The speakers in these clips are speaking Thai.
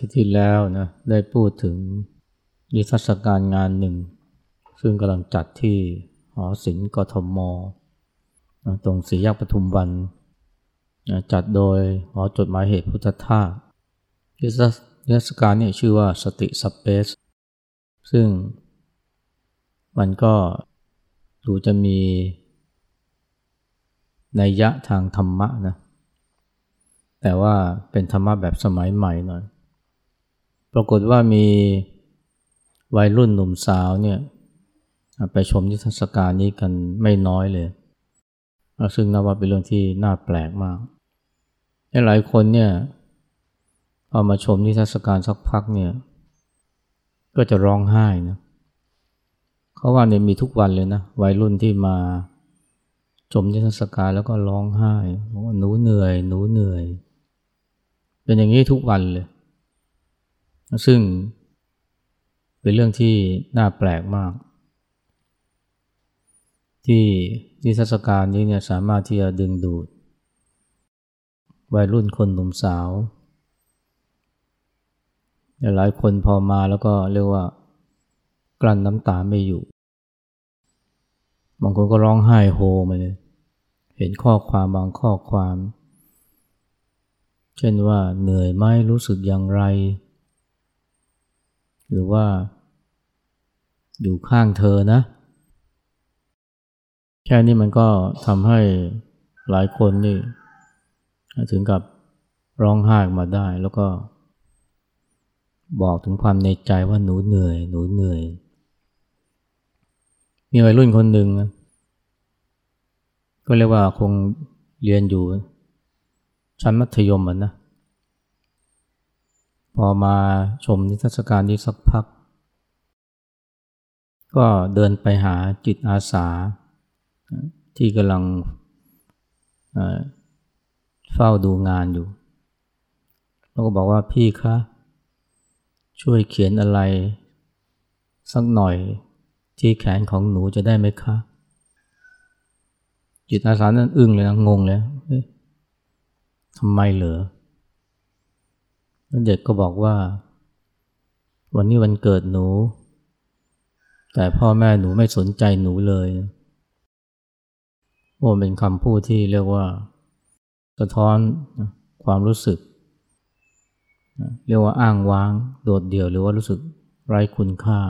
ทิตย์ที่แล้วนะได้พูดถึงนิทรรศการงานหนึ่ง ซึ่งกำลังจัดที่หอศิลป์กทมตรงสีแยกปทุมวันจัดโดยหอจดหมายเหตุพุทธทาสนิทรรศการนี่ชื่อว่าสติสเปซซึ่งมันก็ดูจะมีนัยยะทางธรรมะนะแต่ว่าเป็นธรรมะแบบสมัยใหม่หน่อย ปรากฏว่ามีวัยรุ่นหนุ่มสาวเนี่ยไปชมนิทรรศการนี้กันไม่น้อยเลย ซึ่งนับว่าเป็นเรื่องที่น่าแปลกมากหลายคนเนี่ยพอมาชมนิทรรศการสักพักเนี่ย ก็จะร้องไห้นะเขาว่าเนี่ยมีทุกวันเลยนะวัยรุ่นที่มาชมนิทรรศการแล้วก็ร้องไห้บอกว่าหนูเหนื่อย หนูเหนื่อย เป็นอย่างนี้ทุกวันเลย ซึ่งเป็นเรื่องที่น่าแปลกมาก ที่ที่เทศกาลนี้เนี่ยสามารถที่จะดึงดูด วัยรุ่นคนหนุ่มสาว หลายคนพอมาแล้วก็เรียกว่ากลั้นน้ำตาไม่อยู่ บางคนก็ร้องไห้โฮมาเลย เห็นข้อความบางข้อความ เช่นว่าเหนื่อยไหมรู้สึกอย่างไร หรือว่า อยู่ข้างเธอนะ แค่นี้มันก็ทำให้หลายคนนี่ ถึงกับร้องไห้มาได้แล้วก็ บอกถึงความในใจว่าหนูเหนื่อย หนูเหนื่อย มีวัยรุ่นคนหนึ่งก็เรียกว่าคงเรียนอยู่ชั้นมัธยมอะนะ อมาชมนิทรรศการนี้สักพัก ก็เดินไปหาจิตอาสา ที่กำลังเฝ้าดูงานอยู่ แล้วก็บอกว่าพี่คะช่วยเขียนอะไร สักหน่อยที่แขนของหนูจะได้ไหมคะ จิตอาสานั้นอึ้งเลยนะงงเลยทำไมเหรอ เด็กก็บอกว่า วันนี้วันเกิดหนู แต่พ่อแม่หนูไม่สนใจหนูเลยโอ้เป็นคำพูดที่เรียกว่า สะท้อนความรู้สึก เรียกว่าอ้างว้าง โดดเดี่ยวหรือว่ารู้สึกไร้คุณค่า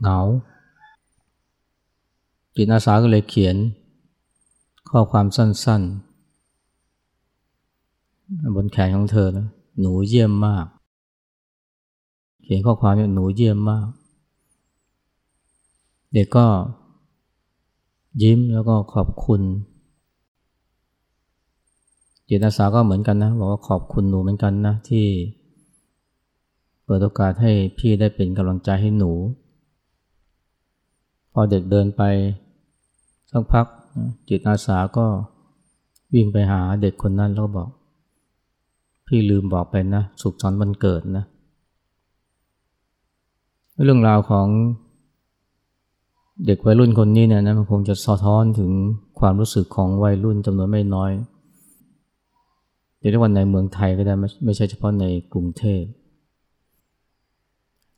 เหงา จิตอาสาก็เลยเขียน ข้อความสั้นๆ บนแขนของเธอนะ หนูเยี่ยมมาก เขียนข้อความเนี่ยหนูเยี่ยมมาก เด็กก็ยิ้มแล้วก็ขอบคุณจิตอาสาก็เหมือนกันนะบอกว่าขอบคุณหนูเหมือนกันนะที่เปิดโอกาสให้พี่ได้เป็นกำลังใจให้หนู พอเด็กเดินไปสักพักจิตอาสาก็วิ่งไปหาเด็กคนนั้นแล้วบอก พี่ลืมบอกไปนะสุขสันต์วันเกิดนะ เรื่องราวของเด็กวัยรุ่นคนนี้เนี่ยนะมันคงจะสะท้อนถึงความรู้สึกของวัยรุ่นจำนวนไม่น้อยเรียกว่าในเมืองไทยก็ได้ไม่ไม่ใช่เฉพาะในกรุงเทพ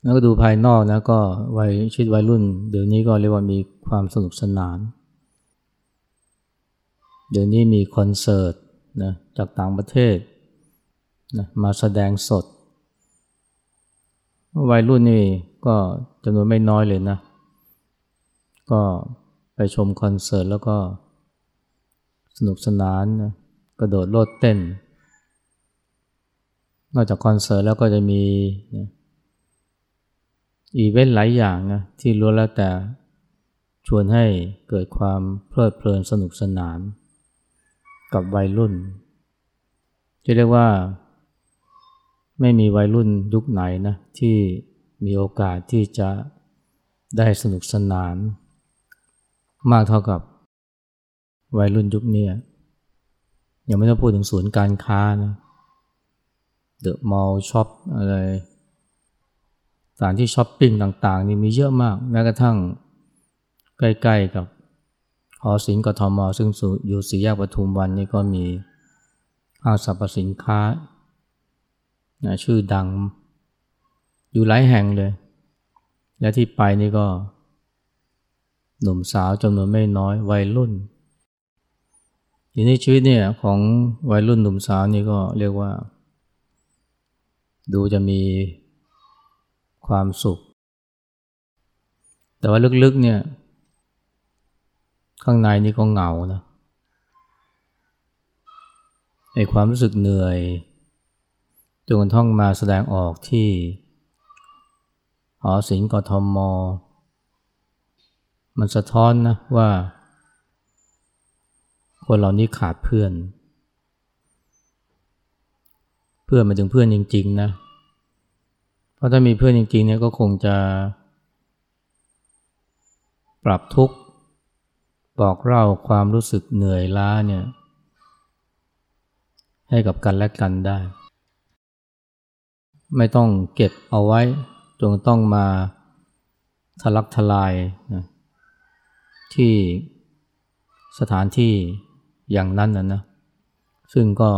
แล้วก็ดูภายนอกนะก็วัยชีวิตวัยรุ่น เดี๋ยวนี้ก็เรียกว่ามีความสนุกสนาน เดี๋ยวนี้มีคอนเสิร์ตนะจากต่างประเทศ นะมาแสดงสด วัยรุ่นนี่ก็จำนวนไม่น้อยเลยนะ ก็ไปชมคอนเสิร์ตแล้วก็สนุกสนานนะกระโดดโลดเต้น นอกจากคอนเสิร์ตแล้วก็จะมีนะอีเวนต์หลายอย่างนะที่ล้วนแล้วแต่ชวนให้เกิดความเพลิดเพลินสนุกสนาน กับวัยรุ่นจะเรียกว่า ไม่มีวัยรุ่นยุคไหนนะที่มีโอกาสที่จะได้สนุกสนาน มากเท่ากับวัยรุ่นยุคนี้ยังไม่ต้องพูดถึงศูนย์การค้านะเดอะมอลล์ช็อปอะไรสถานที่ช้อปปิ้งต่างๆ นี่มีเยอะมากแม้กระทั่งใกล้ๆกับหอศิลป์กทมซึ่งอยู่สี่แยกปทุมวันนี่ก็มีห้างสรรพสินค้า นะชื่อดัง อยู่หลายแห่งเลย และที่ไปนี่ก็ หนุ่มสาวจำนวนไม่น้อยวัยรุ่นทีนี้ชีวิตเนี่ยของวัยรุ่นหนุ่มสาวนี่ก็เรียกว่า ดูจะมีความสุข แต่ว่าลึกๆเนี่ย ข้างในนี่ก็เหงานะในความรู้สึกเหนื่อย จนกระทั่งมาแสดงออกที่หอศิลป์กทม มันสะท้อนนะว่า คนเหล่านี้ขาดเพื่อน เพื่อนมาถึงเพื่อนจริง ๆ นะ เพราะถ้ามีเพื่อนจริงๆเนี่ยก็คงจะ ปรับทุกข์บอกเล่าความรู้สึกเหนื่อยล้าเนี่ยให้กับกันและกันได้ ไม่ต้องเก็บเอาไว้จงต้องมาทะลักทลายนะที่สถานที่อย่างนั้นนะนะซึ่งก็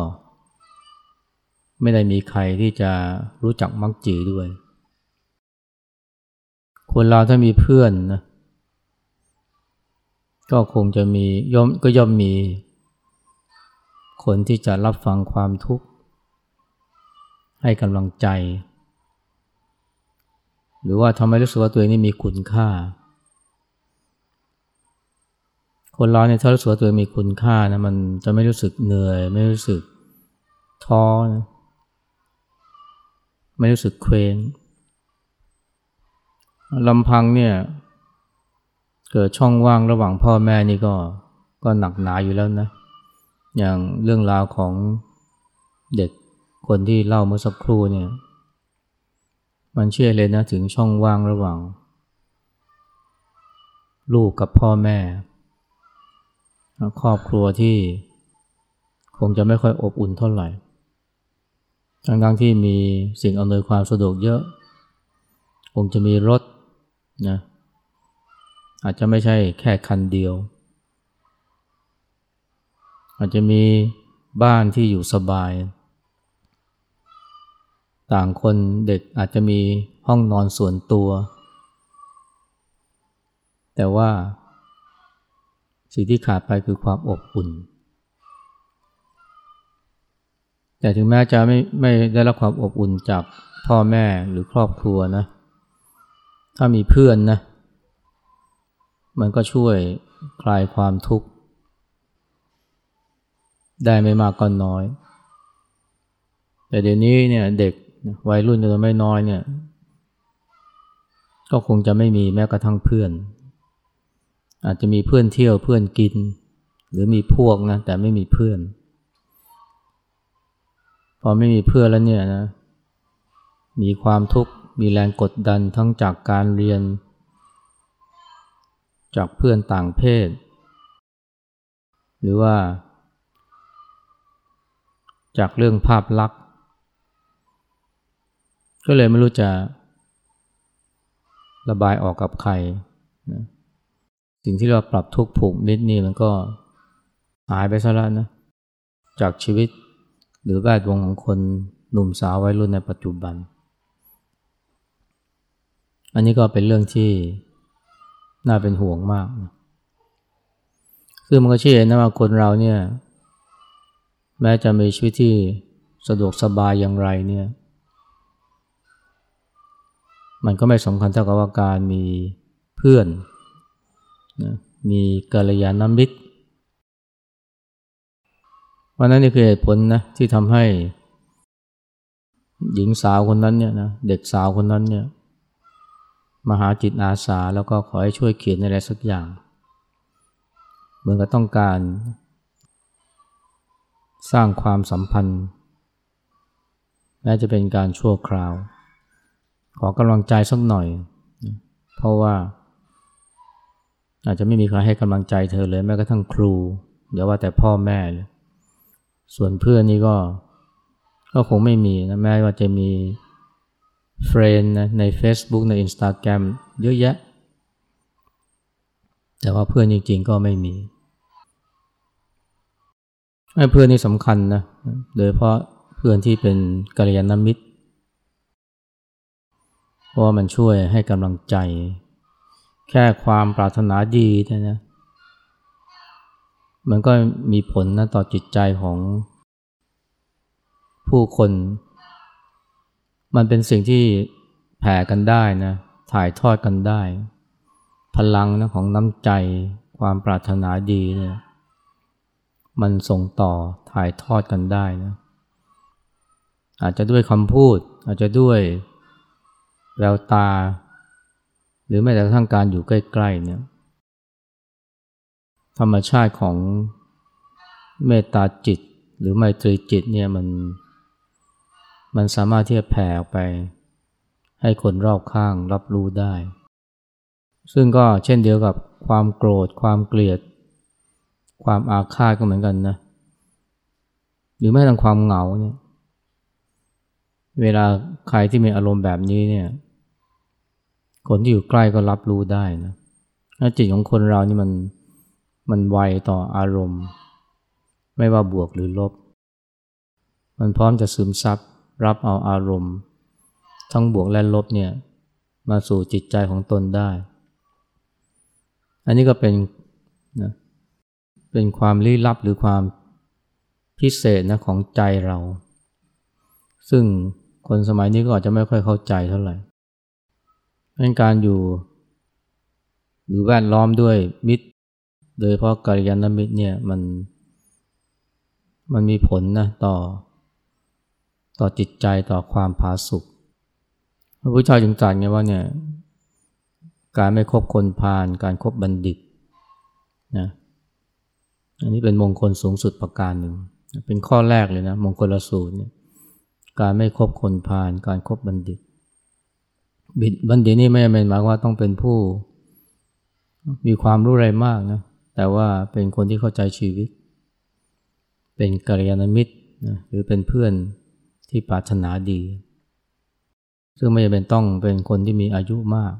ไม่ได้มีใครที่จะรู้จักมักจีด้วย คนเราถ้ามีเพื่อนนะก็คงจะมีย่อมก็ย่อมมี คนที่จะรับฟังความทุกข์ ให้กำลังใจ หรือว่าทำให้รู้สึกว่าตัวเองนี่มีคุณค่า คนเราเนี่ยถ้ารู้สึกว่าตัวเองมีคุณค่านะมันจะไม่รู้สึกเหนื่อย ไม่รู้สึกท้อนะไม่รู้สึกเคว้งลำพังเนี่ย เกิดช่องว่างระหว่างพ่อแม่นี่ก็ก็หนักหนาอยู่แล้วนะ อย่างเรื่องราวของเด็ก คนที่เล่าเมื่อสักครู่เนี่ยมันเชื่อเลยนะถึงช่องว่างระหว่าง ลูกกับพ่อแม่ ครอบครัวที่ คงจะไม่ค่อยอบอุ่นเท่าไหร่ ทั้งๆที่มีสิ่งอำนวยความสะดวกเยอะ คงจะมีรถนะอาจจะไม่ใช่แค่คันเดียว อาจจะมีบ้านที่อยู่สบาย ต่างคนเด็กอาจจะมีห้องนอนส่วนตัว แต่ว่าสิ่งที่ขาดไปคือความอบอุ่น แต่ถึงแม้จะไม่ไม่ได้รับความอบอุ่นจากพ่อแม่หรือครอบครัวนะ ถ้ามีเพื่อนนะ มันก็ช่วยคลายความทุกข์ ได้ไม่มากก็น้อย แต่เดี๋ยวนี้เนี่ยเด็ก วัยรุ่นจำนวนไม่น้อยเนี่ย ก็คงจะไม่มีแม้กระทั่งเพื่อน อาจจะมีเพื่อนเที่ยวเพื่อนกิน หรือมีพวกนะแต่ไม่มีเพื่อน พอไม่มีเพื่อนแล้วเนี่ยนะ มีความทุกข์มีแรงกดดันทั้งจากการเรียน จากเพื่อนต่างเพศ หรือว่า จากเรื่องภาพลักษณ์ ก็เลยไม่รู้จะ ระบายออกกับใครนะสิ่งที่เราปรับทุกผูกมิตรนี่มันก็หายไปซะแล้วนะ จากชีวิตหรือแวดวงของคนหนุ่มสาววัยรุ่นในปัจจุบัน อันนี้ก็เป็นเรื่องที่น่าเป็นห่วงมากนะคือมันก็เชื่อนะว่าคนเราเนี่ย แม้จะมีชีวิตที่สะดวกสบายอย่างไรเนี่ย มันก็ไม่สำคัญเท่ากับว่าการมีเพื่อนนะมีกัลยาณมิตรวันนั้นนี่คือเหตุผลนะที่ทำให้หญิงสาวคนนั้นเนี่ยนะเด็กสาวคนนั้นเนี่ยมาหาจิตอาสาแล้วก็ขอให้ช่วยเขียนอะไรสักอย่าง เหมือนกับต้องการ สร้างความสัมพันธ์แม้จะเป็นการชั่วคราว ขอกำลังใจสักหน่อย เพราะว่า อาจจะไม่มีใครให้กำลังใจเธอเลยแม้กระทั่งครู เดี๋ยวว่าแต่พ่อแม่เลยส่วนเพื่อนนี่ก็ ก็คงไม่มีนะแม้ว่าจะมีเฟรนนะใน Facebook ใน Instagram เยอะแยะ แต่ว่าเพื่อนจริง ๆ ก็ไม่มีเพื่อนนี่สำคัญนะ โดยเพราะเพื่อนที่เป็นกัลยาณมิตร ราะว่ามันช่วยให้กำลังใจ แค่ความปรารถนาดีนะนะมันก็มีผลนะต่อจิตใจของผู้คน มันเป็นสิ่งที่แผ่กันได้นะ ถ่ายทอดกันได้ พลังนะของน้ำใจ ความปรารถนาดีเนี่ย มันส่งต่อถ่ายทอดกันได้นะ อาจจะด้วยคำพูด อาจจะด้วย แววตา หรือแม้แต่ทั้งการอยู่ใกล้ๆเนี่ยธรรมชาติของเมตตาจิต หรือไมตรีจิตเนี่ยมัน มันสามารถที่จะแผ่ออกไป ให้คนรอบข้างรับรู้ได้ ซึ่งก็เช่นเดียวกับความโกรธ ความเกลียด ความอาฆาตก็เหมือนกันนะ หรือแม้แต่ความเหงาเนี่ย เวลาใครที่มีอารมณ์แบบนี้เนี่ย คนที่อยู่ใกล้ก็รับรู้ได้นะจิตของคนเรานี่มันมันไวต่ออารมณ์ ไม่ว่าบวกหรือลบ มันพร้อมจะซึมซับรับเอาอารมณ์ ทั้งบวกและลบเนี่ยมาสู่จิตใจของตนได้ อันนี้ก็เป็นนะเป็นความลี้ลับหรือความพิเศษนะของใจเรา ซึ่งคนสมัยนี้ก็อาจจะไม่ค่อยเข้าใจเท่าไหร่ เป็นการอยู่ หรือแวดล้อมด้วยมิตร โดยเพราะกัลยาณมิตรเนี่ยมัน มันมีผลนะต่อ ต่อจิตใจต่อความผาสุกพระพุทธเจ้าจึงตรัสไงว่าเนี่ย การไม่คบคนพาลการครบบัณฑิตนะอันนี้เป็นมงคลสูงสุดประการหนึ่ง เป็นข้อแรกเลยนะ มงคลละสูตรเนี่ยการไม่คบคนพาลการครบบัณฑิต บิดบัณฑิตนี่ไม่เป็นหมายว่าต้องเป็นผู้ มีความรู้อะไรมากนะ แต่ว่าเป็นคนที่เข้าใจชีวิต เป็นกัลยาณมิตรนะหรือเป็นเพื่อนที่ปรารถนาดี ซึ่งไม่จำเป็นต้องเป็นคนที่มีอายุมาก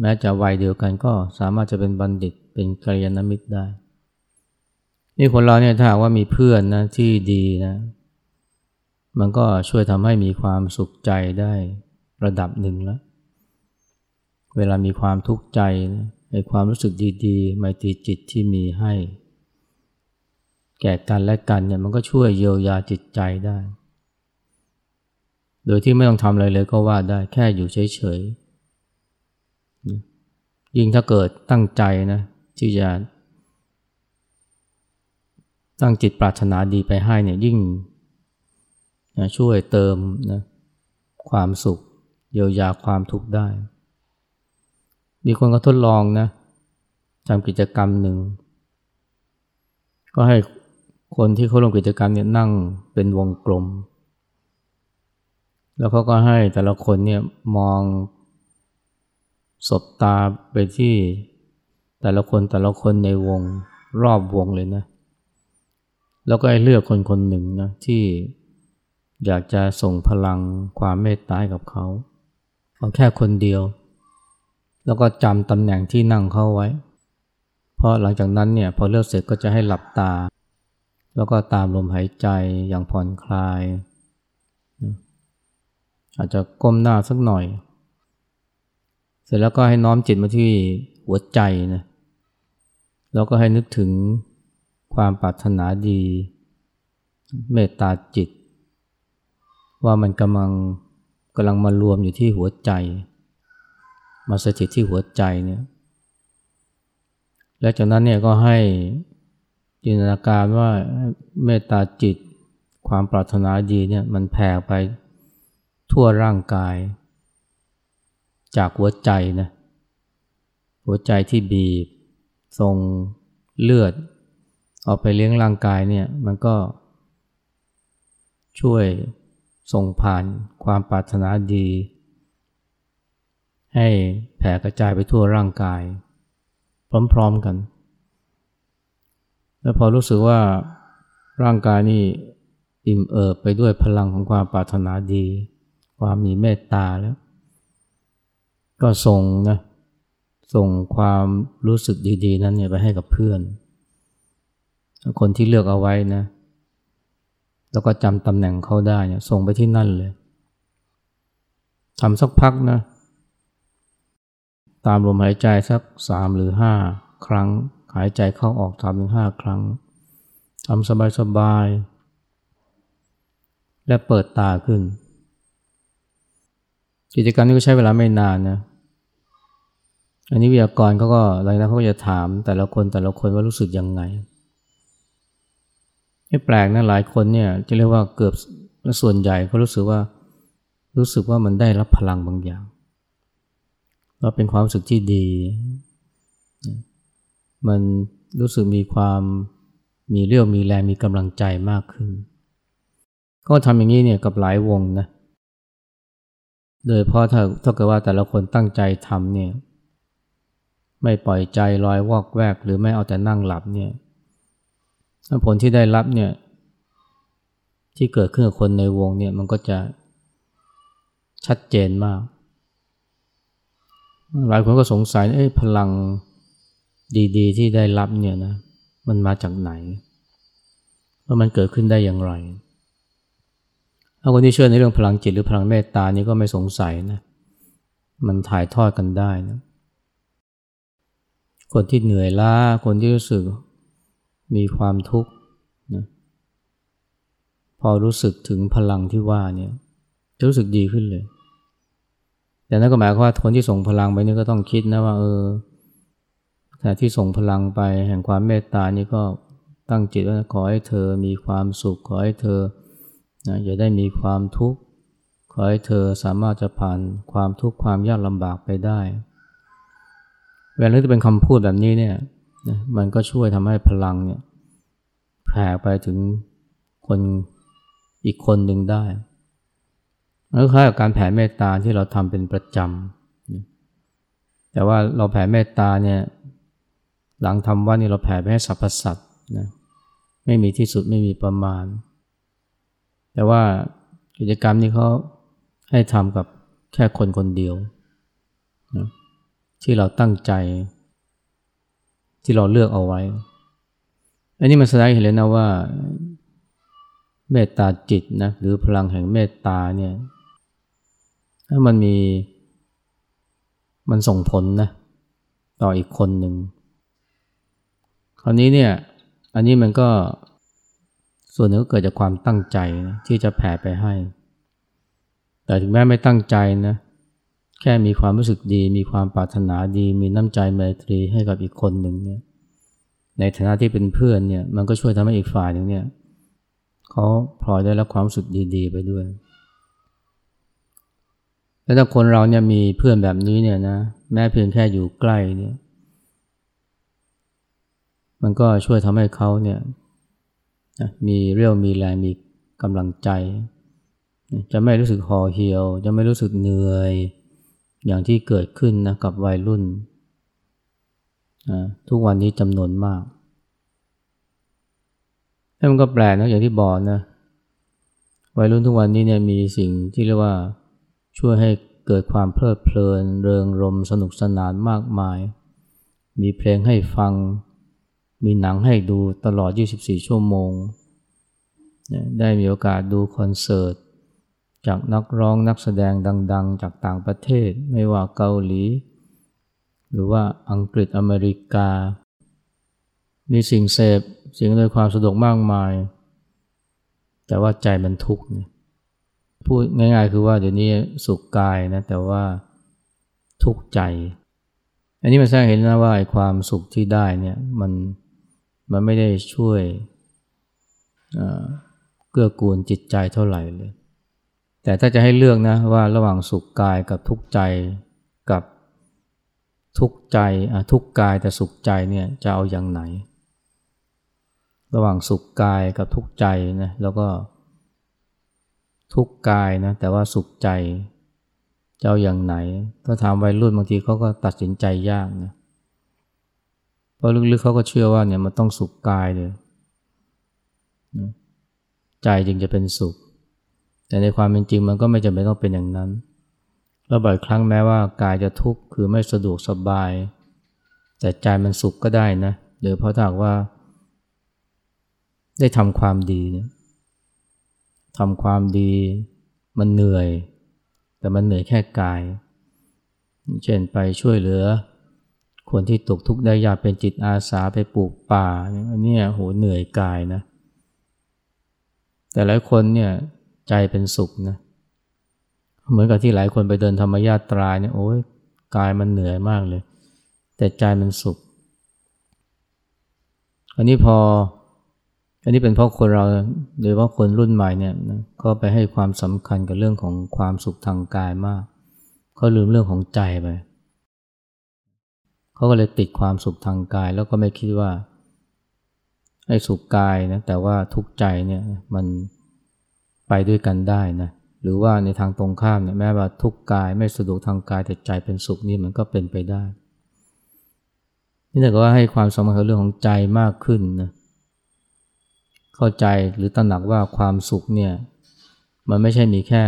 แม้จะวัยเดียวกันก็สามารถจะเป็นบัณฑิต เป็นกัลยาณมิตรได้ นี่คนเราเนี่ยถ้าหากว่ามีเพื่อนนะที่ดีนะ มันก็ช่วยทำให้มีความสุขใจได้ ระดับหนึ่งแล้ว เวลามีความทุกข์ใจในความรู้สึกดีๆไมตรีจิตที่มีให้ แก่กันและกันเนี่ยมันก็ช่วยเยียวยาจิตใจได้ โดยที่ไม่ต้องทำอะไรเลยก็ว่าได้แค่อยู่เฉยๆ ยิ่งถ้าเกิดตั้งใจนะที่จะตั้งจิตปรารถนาดีไปให้เนี่ยยิ่งนะช่วยเติมนะความสุข เยียวยาความทุกข์ได้ มีคนก็ทดลองนะทำกิจกรรมหนึ่ง ก็ให้คนที่เขาลงกิจกรรมเนี่ยนั่งเป็นวงกลม แล้วเขาก็ให้แต่ละคนเนี่ยมองสบตาไปที่แต่ละคนแต่ละคนในวงรอบวงเลยนะ แล้วก็ให้เลือกคนคนหนึ่งนะที่อยากจะส่งพลังความเมตตาให้กับเขา เอาแค่คนเดียว แล้วก็จำตำแหน่งที่นั่งเขาไว้ เพราะหลังจากนั้นเนี่ยพอเลือกเสร็จก็จะให้หลับตา แล้วก็ตามลมหายใจอย่างผ่อนคลาย อาจจะก้มหน้าสักหน่อย เสร็จแล้วก็ให้น้อมจิตมาที่หัวใจนะแล้วก็ให้นึกถึงความปรารถนาดี เมตตาจิต ว่ามันกำลัง กำลังมารวมอยู่ที่หัวใจ มาสถิตที่หัวใจเนี่ยและจากนั้นเนี่ยก็ให้จินตนาการว่าเมตตาจิตความปรารถนาดีเนี่ยมันแผ่ไปทั่วร่างกาย จากหัวใจนะหัวใจที่บีบส่งเลือด ออกไปเลี้ยงร่างกายเนี่ยมันก็ช่วย ส่งผ่านความปรารถนาดี ให้แผ่กระจายไปทั่วร่างกาย พร้อมๆกัน แล้วพอรู้สึกว่าร่างกายนี่อิ่มเอิบไปด้วยพลังของความปรารถนาดี ความมีเมตตาแล้ว ก็ส่งนะส่งความรู้สึกดี ๆ นั้นเนี่ยไปให้กับเพื่อน คนที่เลือกเอาไว้นะ แล้วก็จำตำแหน่งเขาได้เนี่ยส่งไปที่นั่นเลยทำสักพักนะ ตามลมหายใจสักสามหรือห้าครั้ง หายใจเข้าออกทำถึงห้าครั้งทำสบายๆและเปิดตาขึ้น กิจกรรมนี้ก็ใช้เวลาไม่นานนะ อันนี้วิทยากรเขาก็อะไรนะเขาจะถามแต่ละคนแต่ละคนว่ารู้สึกยังไง ไม่แปลกนะหลายคนเนี่ยจะเรียกว่าเกือบส่วนใหญ่เขารู้สึกว่ารู้สึกว่ามันได้รับพลังบางอย่างว่าเป็นความรู้สึกที่ดี มันรู้สึกมีความมีเรี่ยวมีแรงมีกำลังใจมากขึ้น ก็ทำอย่างนี้เนี่ยกับหลายวงนะ โดยเพราะถ้าถ้าเกิดว่าแต่ละคนตั้งใจทำเนี่ย ไม่ปล่อยใจลอยวอกแวก หรือไม่เอาแต่นั่งหลับเนี่ย ผลที่ได้รับเนี่ยที่เกิดขึ้นกับคนในวงเนี่ยมันก็จะชัดเจนมาก หลายคนก็สงสัยเอ้พลังดีๆ ที่ได้รับเนี่ยนะมันมาจากไหนว่ามันเกิดขึ้นได้อย่างไรถ้าคนที่เชื่อในเรื่องพลังจิตหรือพลังเมตตานี่ก็ไม่สงสัยนะมันถ่ายทอดกันได้นะคนที่เหนื่อยล้าคนที่รู้สึก มีความทุกข์นะพอรู้สึกถึงพลังที่ว่าเนี่ยจะรู้สึกดีขึ้นเลย แต่นั่นก็หมายความว่าคนที่ส่งพลังไปนี่ก็ต้องคิดนะว่าเออแต่ที่ส่งพลังไปแห่งความเมตตานี่ก็ตั้งจิตว่าขอให้เธอมีความสุขขอให้เธอนะอย่าได้มีความทุกข์ขอให้เธอสามารถจะผ่านความทุกข์ความยากลำบากไปได้เวลาที่เป็นคำพูดแบบนี้เนี่ย นะมันก็ช่วยทำให้พลังเนี่ยแผ่ไปถึงคนอีกคนหนึ่งได้มันคล้ายกับการแผ่เมตตาที่เราทำเป็นประจำ แต่ว่าเราแผ่เมตตาเนี่ยหลังทำว่านี่เราแผ่ไปให้สรรพสัตว์นะไม่มีที่สุดไม่มีประมาณ แต่ว่ากิจกรรมนี้เขาให้ทำกับแค่คนคนเดียวนะที่เราตั้งใจ ที่เราเลือกเอาไว้ อันนี้มันแสดงเห็นเลยนะว่าเมตตาจิตนะหรือพลังแห่งเมตตาเนี่ยถ้ามันมีมันส่งผลนะต่ออีกคนหนึ่งคราวนี้เนี่ยอันนี้มันก็ส่วนหนึ่งก็เกิดจากความตั้งใจนะที่จะแผ่ไปให้ แต่ถึงแม้ไม่ตั้งใจนะ แค่มีความรู้สึกดี มีความปรารถนาดี มีน้ำใจไมตรีให้กับอีกคนหนึ่งเนี่ยในฐานะที่เป็นเพื่อนเนี่ยมันก็ช่วยทำให้อีกฝ่ายหนึ่งเนี่ยเขาพลอยได้รับความสึกดีๆ ไปด้วย แล้วถ้าคนเราเนี่ยมีเพื่อนแบบนี้เนี่ยนะแม้เพียงแค่อยู่ใกล้เนี่ยมันก็ช่วยทำให้เขาเนี่ยมีเรี่ยวมีแรงมีกำลังใจ จะไม่รู้สึกห่อเหี่ยว จะไม่รู้สึกเหนื่อย อย่างที่เกิดขึ้นนะกับวัยรุ่น ทุกวันนี้จำนวนมากแล้วมันก็แปลกนะอย่างที่บอกนะ วัยรุ่นทุกวันนี้เนี่ยมีสิ่งที่เรียกว่าช่วยให้เกิดความเพลิดเพลิน เริงรมสนุกสนานมากมาย มีเพลงให้ฟัง มีหนังให้ดูตลอด 24 ชั่วโมง ได้มีโอกาสดูคอนเสิร์ต จากนักร้องนักแสดงดัง ๆ จากต่างประเทศ ไม่ว่าเกาหลี หรือว่าอังกฤษอเมริกา มีสิ่งเสพสิ่งโดยความสะดวกมากมาย แต่ว่าใจมันทุกข์พูดง่ายๆคือว่าเดี๋ยวนี้สุขกายนะแต่ว่าทุกข์ใจ อันนี้มันแสดงเห็นนะว่าความสุขที่ได้เนี่ยมันมันไม่ได้ช่วยเกื้อกูลจิตใจเท่าไหร่เลย แต่ถ้าจะให้เลือกนะว่าระหว่างสุขกายกับทุกข์ใจกับทุกข์ใจทุกข์กายแต่สุขใจเนี่ยจะเอาอย่างไหน ระหว่างสุขกายกับทุกข์ใจนะแล้วก็ทุกข์กายนะแต่ว่าสุขใจจะเอาอย่างไหน ถ้าถามวัยรุ่นบางทีเขาก็ตัดสินใจยากนะเพราะลึกๆเขาก็เชื่อว่าเนี่ยมันต้องสุขกายเลยใจจึงจะเป็นสุข แต่ในความเป็นจริงมันก็ไม่จำเป็นต้องเป็นอย่างนั้น แล้วบ่อยครั้งแม้ว่ากายจะทุกข์คือไม่สะดวกสบาย แต่ใจมันสุขก็ได้นะหรือเพราะถ้าว่า ได้ทำความดีทำความดีมันเหนื่อย แต่มันเหนื่อยแค่กาย เช่นไปช่วยเหลือ คนที่ตกทุกข์ได้ยากเป็นจิตอาสาไปปลูกป่าเนี่ยโหเหนื่อยกายนะ แต่หลายคนเนี่ย ใจเป็นสุขนะเหมือนกับที่หลายคนไปเดินธรรมญาตราเนี่ยโอ้ยกายมันเหนื่อยมากเลย แต่ใจมันสุข อันนี้พอ อันนี้เป็นเพราะคนเราโดยว่าคนรุ่นใหม่เนี่ยนะก็ไปให้ความสำคัญกับเรื่องของความสุขทางกายมากเขาลืมเรื่องของใจไปเขาก็เลยติดความสุขทางกาย แล้วก็ไม่คิดว่าไอ้สุขกายนะแต่ว่าทุกใจเนี่ยมัน ไปด้วยกันได้นะหรือว่าในทางตรงข้ามเนี่ยแม้ว่าทุกกายไม่สะดวกทางกายแต่ใจเป็นสุขนี่มันก็เป็นไปได้ นี่แต่ก็ว่าให้ความสำคัญกับเรื่องของใจมากขึ้นนะเข้าใจหรือตระหนักว่าความสุขเนี่ยมันไม่ใช่มีแค่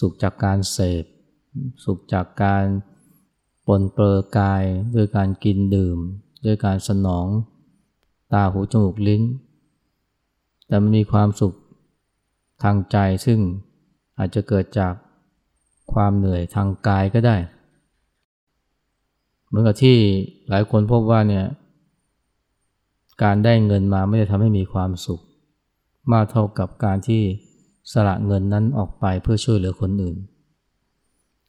สุขจากการเสพ สุขจากการปนเปื้อกายด้วยการกินดื่ม ด้วยการสนอง ตาหูจมูกลิ้น แต่มันมีความสุข ทางใจซึ่งอาจจะเกิดจากความเหนื่อยทางกายก็ได้ เหมือนกับที่หลายคนพบว่าเนี่ยการได้เงินมาไม่ได้ทำให้มีความสุข มากเท่ากับการที่สละเงินนั้นออกไปเพื่อช่วยเหลือคนอื่น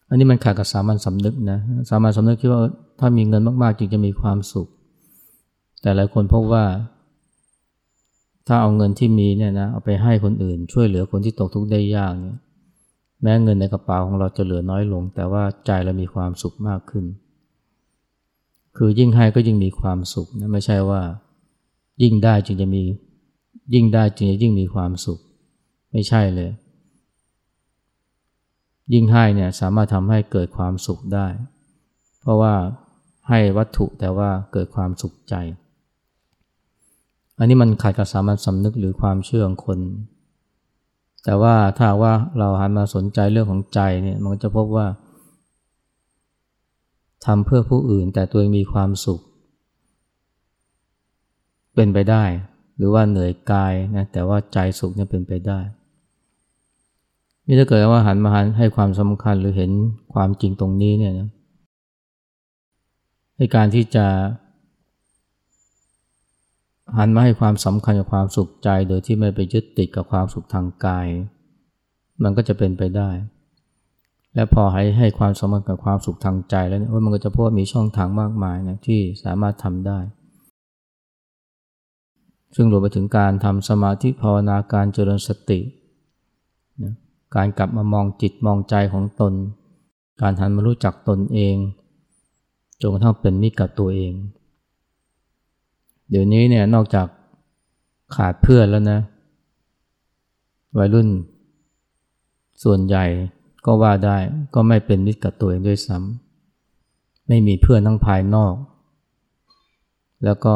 อันนี้มันขาดกับสามัญสำนึกนะสามัญสำนึกคิดว่าถ้ามีเงินมากๆจึงจะมีความสุข แต่หลายคนพบว่า ถ้าเอาเงินที่มีเนี่ยนะเอาไปให้คนอื่น ช่วยเหลือคนที่ตกทุกข์ได้ยากเนี่ยแม้เงินในกระเป๋าของเราจะเหลือน้อยลง แต่ว่าใจเรามีความสุขมากขึ้น คือยิ่งให้ก็ยิ่งมีความสุขนะไม่ใช่ว่า ยิ่งได้จึงจะมี ยิ่งได้จึงจะยิ่งมีความสุข ไม่ใช่เลย ยิ่งให้เนี่ยสามารถทำให้เกิดความสุขได้ เพราะว่าให้วัตถุแต่ว่าเกิดความสุขใจ อันนี้มันขัดกับสามัญสำนึกหรือความเชื่อของคน แต่ว่าถ้าว่าเราหันมาสนใจเรื่องของใจเนี่ยมันจะพบว่าทำเพื่อผู้อื่นแต่ตัวเองมีความสุข เป็นไปได้ หรือว่าเหนื่อยกายนะแต่ว่าใจสุขเนี่ยเป็นไปได้นี่ถ้าเกิดว่าหันมาหันให้ความสำคัญหรือเห็นความจริงตรงนี้เนี่ยนะในการที่จะ หันมาให้ความสำคัญกับความสุขใจ โดยที่ไม่ไปยึดติดกับความสุขทางกาย มันก็จะเป็นไปได้ และพอให้ให้ความสำคัญกับความสุขทางใจแล้วเนี่ยมันก็จะพบมีช่องทางมากมายนะที่สามารถทำได้ ซึ่งรวมไปถึงการทำสมาธิภาวนาการเจริญสตินะการกลับมามองจิตมองใจของตน การหันมารู้จักตนเองจนกระทั่งเป็นมิตรกับตัวเอง เดี๋ยวนี้เนี่ยนอกจากขาดเพื่อนแล้วนะ วัยรุ่น ส่วนใหญ่ก็ว่าได้ก็ไม่เป็นมิตรกับตัวเองด้วยซ้ำไม่มีเพื่อนทั้งภายนอก แล้วก็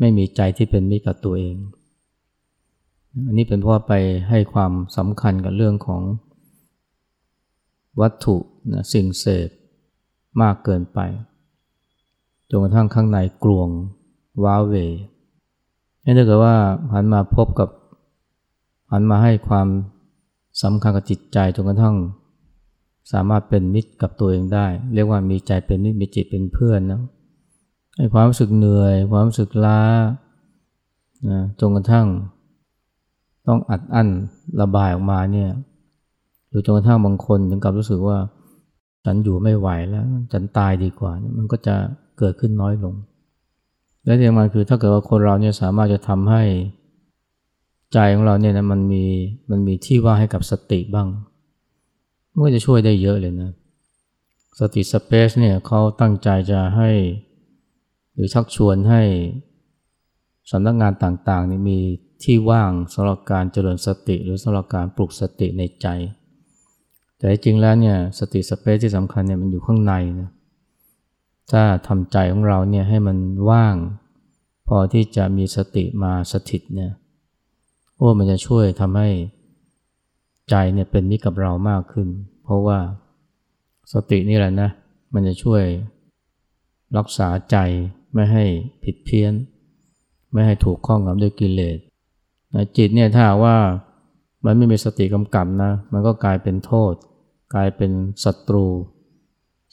ไม่มีใจที่เป็นมิตรกับตัวเอง อันนี้เป็นเพราะไปให้ความสำคัญกับเรื่องของวัตถุนะสิ่งเสพมากเกินไปจนกระทั่งข้างในกลวง ว้าเวนี่ถ้าเกิดว่าหันมาพบกับ หันมาให้ความสำคัญกับจิตใจจนกระทั่ง สามารถเป็นมิตรกับตัวเองได้ เรียกว่ามีใจเป็นมิตรมีจิตเป็นเพื่อนนะให้ความรู้สึกเหนื่อย ความรู้สึกล้านะจนกระทั่ง ต้องอัดอั้นระบายออกมาเนี่ยหรือจนกระทั่งบางคนถึงกับรู้สึกว่า ฉันอยู่ไม่ไหวแล้ว ฉันตายดีกว่า มันก็จะเกิดขึ้นน้อยลง และที่สำคัญคือถ้าเกิดว่าคนเราเนี่ยสามารถจะทำให้ใจของเราเนี่ยนะมันมีมันมีที่ว่างให้กับสติบ้างมันก็จะช่วยได้เยอะเลยนะสติสเปซเนี่ยเขาตั้งใจจะให้ หรือชักชวนให้สำนักงานต่างๆนี่มีที่ว่างสำหรับการเจริญสติหรือสำหรับการปลุกสติในใจ แต่จริงแล้วเนี่ยสติสเปซที่สำคัญเนี่ยมันอยู่ข้างในนะ ถ้าทำใจของเราเนี่ยให้มันว่าง พอที่จะมีสติมาสถิตเนี่ยโอ้มันจะช่วยทำให้ใจเนี่ยเป็นมิตรกับเรามากขึ้น เพราะว่าสตินี่แหละนะ มันจะช่วยรักษาใจไม่ให้ผิดเพี้ยน ไม่ให้ถูกข้องกับด้วยกิเลสจิตเนี่ยถ้าว่ามันไม่มีสติกำกับนะ มันก็กลายเป็นโทษ กลายเป็นศัตรู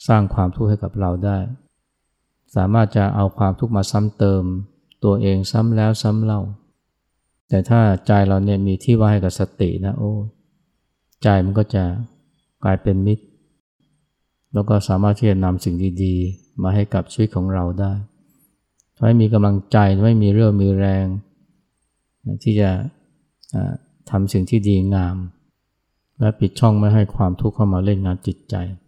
สร้างความทุกข์ให้กับเราได้ สามารถจะเอาความทุกข์มาซ้ำเติม ตัวเองซ้ำแล้วซ้ำเล่า แต่ถ้าใจเราเนี่ยมีที่ว่าให้กับสตินะโอ้ใจมันก็จะกลายเป็นมิตร แล้วก็สามารถที่จะนำสิ่งดีๆ มาให้กับชีวิตของเราได้ทำให้มีกำลังใจทำให้มีเรื่องมีแรง ที่จะทำสิ่งที่ดีงาม และปิดช่องไม่ให้ความทุกข์เข้ามาเล่นงานจิตใจ